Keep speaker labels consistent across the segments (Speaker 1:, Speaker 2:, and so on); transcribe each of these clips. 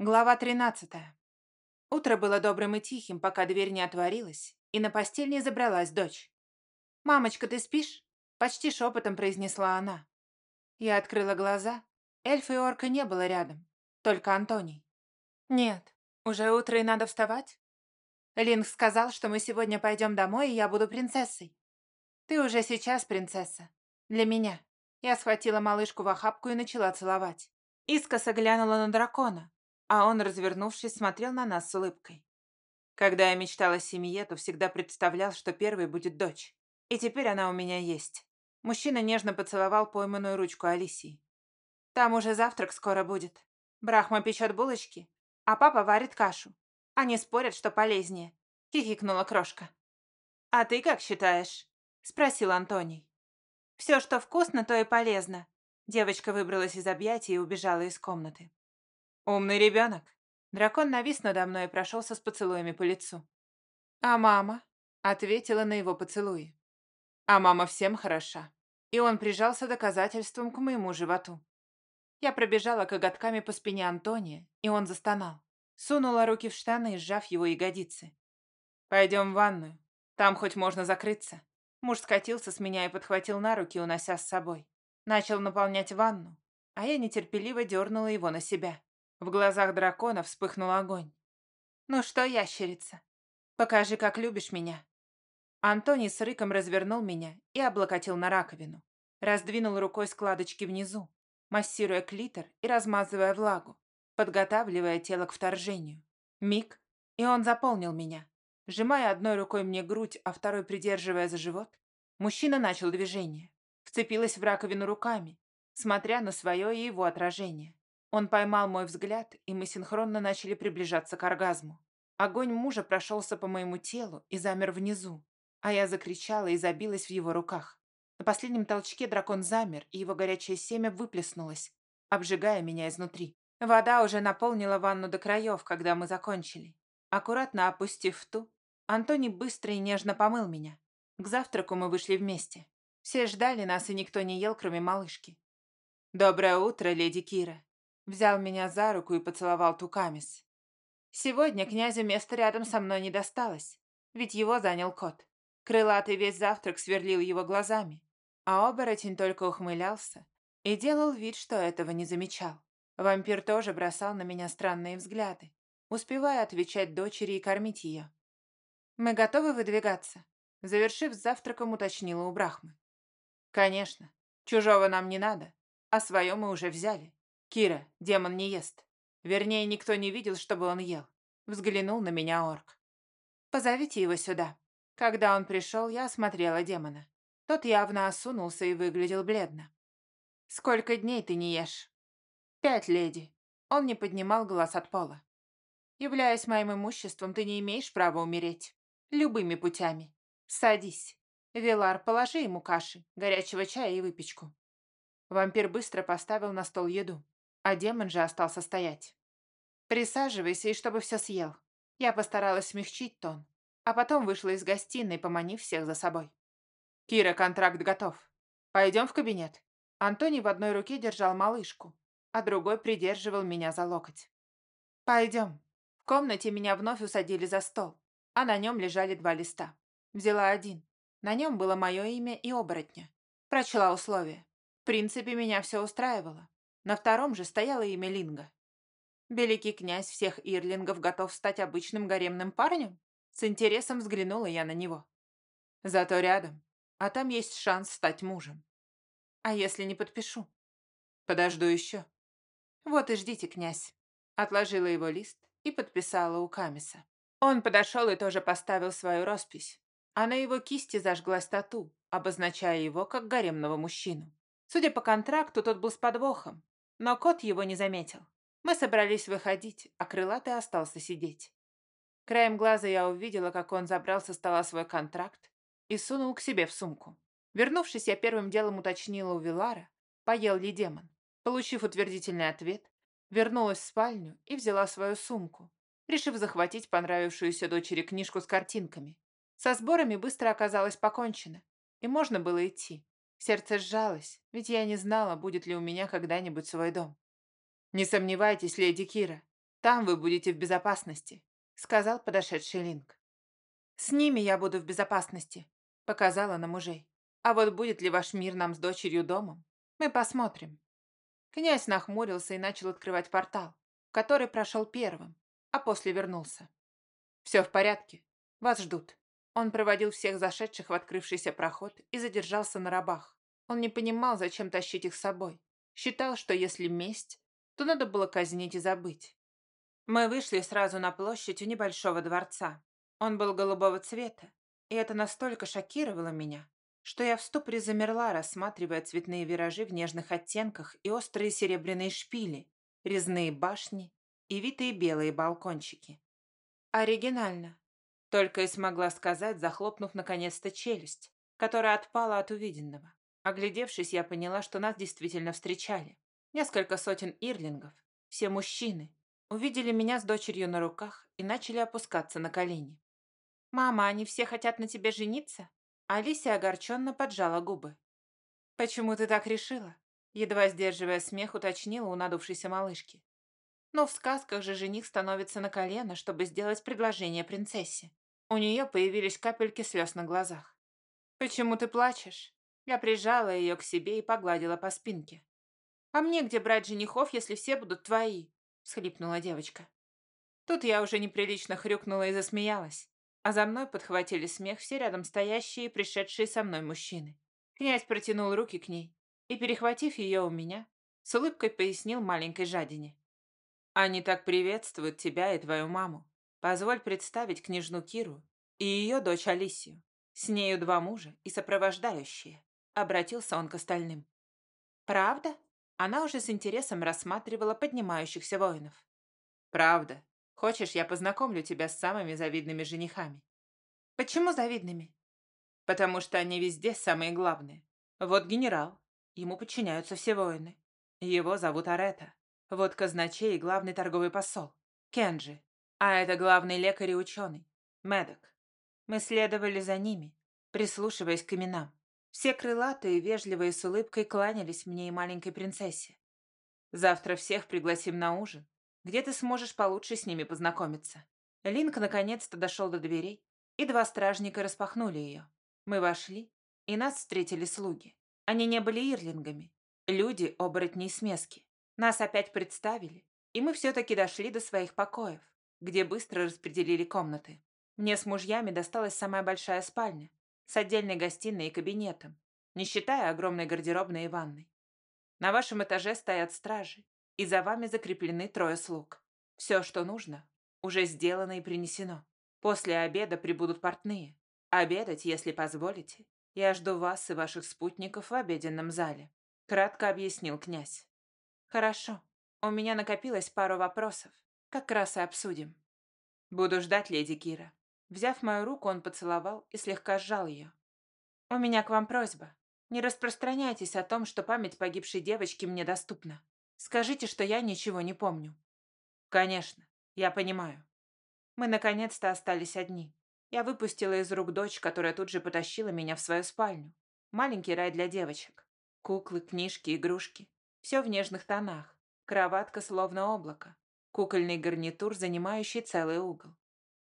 Speaker 1: Глава 13. Утро было добрым и тихим, пока дверь не отворилась, и на постель не забралась дочь. «Мамочка, ты спишь?» – почти шепотом произнесла она. Я открыла глаза. Эльфа и орка не было рядом, только Антоний. «Нет, уже утро и надо вставать?» Линк сказал, что мы сегодня пойдем домой, и я буду принцессой. «Ты уже сейчас принцесса. Для меня». Я схватила малышку в охапку и начала целовать. Искоса глянула на дракона, а он, развернувшись, смотрел на нас с улыбкой. Когда я мечтала о семье, то всегда представлял, что первой будет дочь. И теперь она у меня есть. Мужчина нежно поцеловал пойманную ручку Алисии. Там уже завтрак скоро будет. Брахма печет булочки, а папа варит кашу. Они спорят, что полезнее. Хихикнула крошка. «А ты как считаешь?» Спросил Антоний. «Все, что вкусно, то и полезно». Девочка выбралась из объятий и убежала из комнаты. «Умный ребенок!» Дракон навис надо мной и прошелся с поцелуями по лицу. «А мама?» — ответила на его поцелуи. «А мама всем хороша». И он прижался доказательством к моему животу. Я пробежала коготками по спине Антония, и он застонал. Сунула руки в штаны, сжав его ягодицы. «Пойдем в ванную. Там хоть можно закрыться». Муж скатился с меня и подхватил на руки, унося с собой. Начал наполнять ванну, а я нетерпеливо дернула его на себя. В глазах дракона вспыхнул огонь. «Ну что, ящерица, покажи, как любишь меня». Антоний с рыком развернул меня и облокотил на раковину. Раздвинул рукой складочки внизу, массируя клитор и размазывая влагу, подготавливая тело к вторжению. Миг, и он заполнил меня. Сжимая одной рукой мне грудь, а второй придерживая за живот, мужчина начал движение. Вцепилась в раковину руками, смотря на свое и его отражение. Он поймал мой взгляд, и мы синхронно начали приближаться к оргазму. Огонь мужа прошелся по моему телу и замер внизу, а я закричала и забилась в его руках. На последнем толчке дракон замер, и его горячее семя выплеснулось, обжигая меня изнутри. Вода уже наполнила ванну до краев, когда мы закончили. Аккуратно опустив ту, Антоний быстро и нежно помыл меня. К завтраку мы вышли вместе. Все ждали нас, и никто не ел, кроме малышки. «Доброе утро, леди Кира», Взял меня за руку и поцеловал Тукамис. Сегодня князю место рядом со мной не досталось, ведь его занял кот. Крылатый весь завтрак сверлил его глазами, а оборотень только ухмылялся и делал вид, что этого не замечал. Вампир тоже бросал на меня странные взгляды, успевая отвечать дочери и кормить ее. «Мы готовы выдвигаться?» Завершив с завтраком, уточнила у Брахмы. «Конечно. Чужого нам не надо, а свое мы уже взяли. «Кира, демон не ест. Вернее, никто не видел, чтобы он ел». Взглянул на меня орк. «Позовите его сюда». Когда он пришел, я осмотрела демона. Тот явно осунулся и выглядел бледно. «Сколько дней ты не ешь?» «Пять, леди». Он не поднимал глаз от пола. «Являясь моим имуществом, ты не имеешь права умереть. Любыми путями. Садись. Вилар, положи ему каши, горячего чая и выпечку». Вампир быстро поставил на стол еду а демон же остался стоять. «Присаживайся, и чтобы все съел». Я постаралась смягчить тон, а потом вышла из гостиной, поманив всех за собой. «Кира, контракт готов. Пойдем в кабинет». Антоний в одной руке держал малышку, а другой придерживал меня за локоть. «Пойдем». В комнате меня вновь усадили за стол, а на нем лежали два листа. Взяла один. На нем было мое имя и оборотня. Прочла условия. В принципе, меня все устраивало. На втором же стояло имя Линга. Великий князь всех ирлингов готов стать обычным гаремным парнем? С интересом взглянула я на него. Зато рядом, а там есть шанс стать мужем. А если не подпишу? Подожду еще. Вот и ждите, князь. Отложила его лист и подписала у Камиса. Он подошел и тоже поставил свою роспись, а на его кисти зажглась тату, обозначая его как гаремного мужчину. Судя по контракту, тот был с подвохом, но кот его не заметил. Мы собрались выходить, а крылатый остался сидеть. Краем глаза я увидела, как он забрал со стола свой контракт и сунул к себе в сумку. Вернувшись, я первым делом уточнила у Вилара, поел ли демон. Получив утвердительный ответ, вернулась в спальню и взяла свою сумку, решив захватить понравившуюся дочери книжку с картинками. Со сборами быстро оказалось покончено, и можно было идти. Сердце сжалось, ведь я не знала, будет ли у меня когда-нибудь свой дом. «Не сомневайтесь, леди Кира, Там вы будете в безопасности», — сказал подошедший Линк. «С ними я буду в безопасности», — показала на мужей. «А вот будет ли ваш мир нам с дочерью домом, мы посмотрим». Князь нахмурился и начал открывать портал, который прошел первым, а после вернулся. «Все в порядке. Вас ждут». Он проводил всех зашедших в открывшийся проход и задержался на рабах. Он не понимал, зачем тащить их с собой. Считал, что если месть, то надо было казнить и забыть. Мы вышли сразу на площадь у небольшого дворца. Он был голубого цвета, и это настолько шокировало меня, что я в ступоре замерла, рассматривая цветные виражи в нежных оттенках и острые серебряные шпили, резные башни и витые белые балкончики. Оригинально. Только и смогла сказать, захлопнув наконец-то челюсть, которая отпала от увиденного. Оглядевшись, я поняла, что нас действительно встречали. Несколько сотен ирлингов, все мужчины, увидели меня с дочерью на руках и начали опускаться на колени. «Мама, они все хотят на тебе жениться?» Алисия огорченно поджала губы. «Почему ты так решила?» Едва сдерживая смех, уточнила у надувшейся малышки. Но в сказках же жених становится на колено, чтобы сделать предложение принцессе. У нее появились капельки слез на глазах. «Почему ты плачешь?» Я прижала ее к себе и погладила по спинке. «А мне где брать женихов, если все будут твои?» – всхлипнула девочка. Тут я уже неприлично хрюкнула и засмеялась, а за мной подхватили смех все рядом стоящие и пришедшие со мной мужчины. Князь протянул руки к ней и, перехватив ее у меня, с улыбкой пояснил маленькой жадине. «Они так приветствуют тебя и твою маму. Позволь представить княжну Киру и ее дочь Алисию. С нею два мужа и сопровождающие. Обратился он к остальным. Правда? Она уже с интересом рассматривала поднимающихся воинов. Правда. Хочешь, я познакомлю тебя с самыми завидными женихами? Почему завидными? Потому что они везде самые главные. Вот генерал. Ему подчиняются все воины. Его зовут Арета. Вот казначей и главный торговый посол. Кенджи. А это главный лекарь и ученый, Медок. Мы следовали за ними, прислушиваясь к именам. Все крылатые, вежливые, с улыбкой кланялись мне и маленькой принцессе. Завтра всех пригласим на ужин, где ты сможешь получше с ними познакомиться. Линк наконец-то дошел до дверей, и два стражника распахнули ее. Мы вошли, и нас встретили слуги. Они не были ирлингами, люди оборотней смески. Нас опять представили, и мы все-таки дошли до своих покоев где быстро распределили комнаты. Мне с мужьями досталась самая большая спальня, с отдельной гостиной и кабинетом, не считая огромной гардеробной и ванной. На вашем этаже стоят стражи, и за вами закреплены трое слуг. Все, что нужно, уже сделано и принесено. После обеда прибудут портные. Обедать, если позволите. Я жду вас и ваших спутников в обеденном зале», — кратко объяснил князь. «Хорошо. У меня накопилось пару вопросов. Как раз и обсудим. Буду ждать, леди Кира. Взяв мою руку, он поцеловал и слегка сжал ее. У меня к вам просьба. Не распространяйтесь о том, что память погибшей девочки мне доступна. Скажите, что я ничего не помню. Конечно, я понимаю. Мы наконец-то остались одни. Я выпустила из рук дочь, которая тут же потащила меня в свою спальню. Маленький рай для девочек. Куклы, книжки, игрушки. Все в нежных тонах. Кроватка словно облако. Кукольный гарнитур, занимающий целый угол.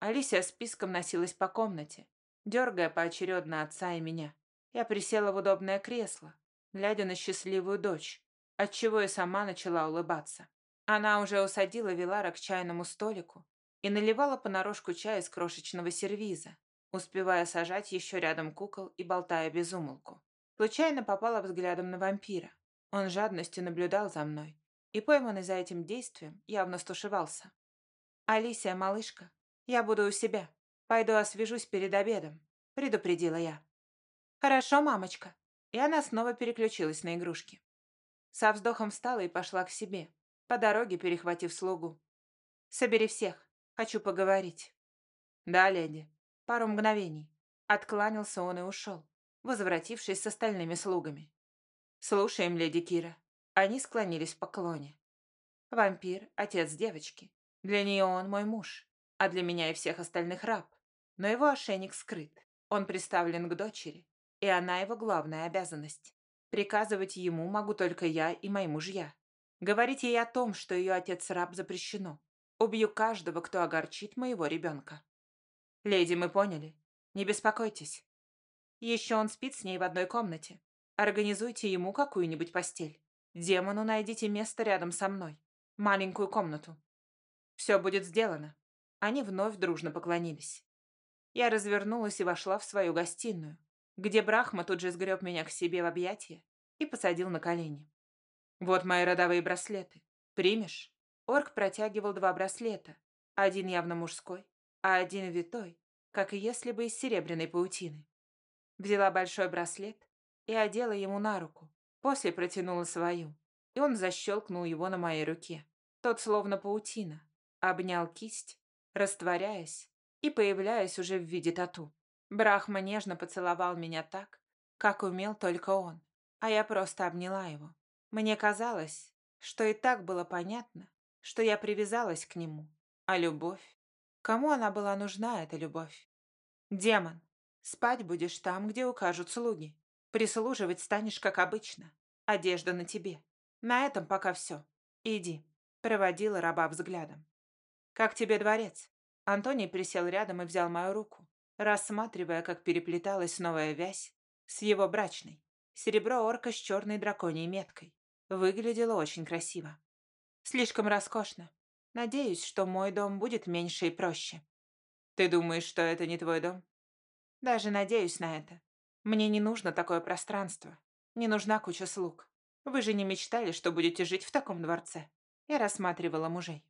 Speaker 1: Алисия списком носилась по комнате, дергая поочередно отца и меня. Я присела в удобное кресло, глядя на счастливую дочь, отчего и сама начала улыбаться. Она уже усадила Вилара к чайному столику и наливала понарошку чая из крошечного сервиза, успевая сажать еще рядом кукол и болтая без умолку. Случайно попала взглядом на вампира. Он жадностью наблюдал за мной, и пойманный за этим действием явно стушевался. «Алисия, малышка, я буду у себя. Пойду освежусь перед обедом», — предупредила я. «Хорошо, мамочка». И она снова переключилась на игрушки. Со вздохом встала и пошла к себе, по дороге перехватив слугу. «Собери всех. Хочу поговорить». «Да, леди. Пару мгновений». Откланялся он и ушел, возвратившись с остальными слугами. «Слушаем, леди Кира». Они склонились в поклоне. Вампир — отец девочки. Для нее он мой муж, а для меня и всех остальных раб. Но его ошейник скрыт. Он приставлен к дочери, и она его главная обязанность. Приказывать ему могу только я и мои мужья. Говорить ей о том, что ее отец раб, запрещено. Убью каждого, кто огорчит моего ребенка. Леди, мы поняли. Не беспокойтесь. Еще он спит с ней в одной комнате. Организуйте ему какую-нибудь постель. Демону найдите место рядом со мной. Маленькую комнату. Все будет сделано. Они вновь дружно поклонились. Я развернулась и вошла в свою гостиную, где Брахма тут же сгреб меня к себе в объятия и посадил на колени. «Вот мои родовые браслеты. Примешь?» Орк протягивал два браслета, один явно мужской, а один витой, как если бы из серебряной паутины. Взяла большой браслет и одела ему на руку, после протянула свою, и он защелкнул его на моей руке. Тот словно паутина, обнял кисть, растворяясь и появляясь уже в виде тату. Брахма нежно поцеловал меня так, как умел только он, а я просто обняла его. Мне казалось, что и так было понятно, что я привязалась к нему. А любовь? Кому она была нужна, эта любовь? Демон, спать будешь там, где укажут слуги. Прислуживать станешь, как обычно. Одежда на тебе. На этом пока все. Иди. Проводила раба взглядом. Как тебе дворец? Антоний присел рядом и взял мою руку, рассматривая, как переплеталась новая вязь с его брачной. Серебро орка с черной драконьей меткой. Выглядело очень красиво. Слишком роскошно. Надеюсь, что мой дом будет меньше и проще. Ты думаешь, что это не твой дом? Даже надеюсь на это. Мне не нужно такое пространство. Не нужна куча слуг. Вы же не мечтали, что будете жить в таком дворце. Я рассматривала мужей.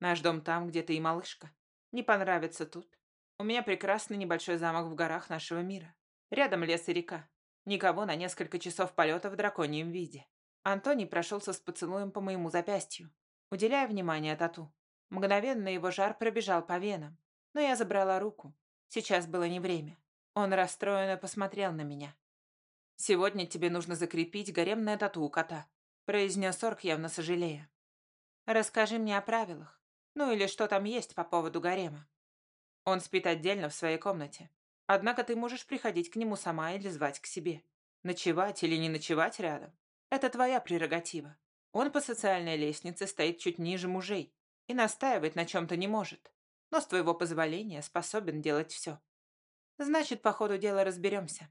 Speaker 1: Наш дом там, где ты и малышка. Не понравится тут. У меня прекрасный небольшой замок в горах нашего мира. Рядом лес и река. Никого на несколько часов полета в драконьем виде. Антоний прошелся с поцелуем по моему запястью, уделяя внимание тату. Мгновенно его жар пробежал по венам, но я забрала руку. Сейчас было не время. Он расстроенно посмотрел на меня. «Сегодня тебе нужно закрепить гаремное тату у кота», произнес Орк, явно сожалея. «Расскажи мне о правилах. Ну или что там есть по поводу гарема». Он спит отдельно в своей комнате. Однако ты можешь приходить к нему сама или звать к себе. Ночевать или не ночевать рядом. Это твоя прерогатива. Он по социальной лестнице стоит чуть ниже мужей и настаивать на чем-то не может, но с твоего позволения способен делать все. Значит, по ходу дела разберемся.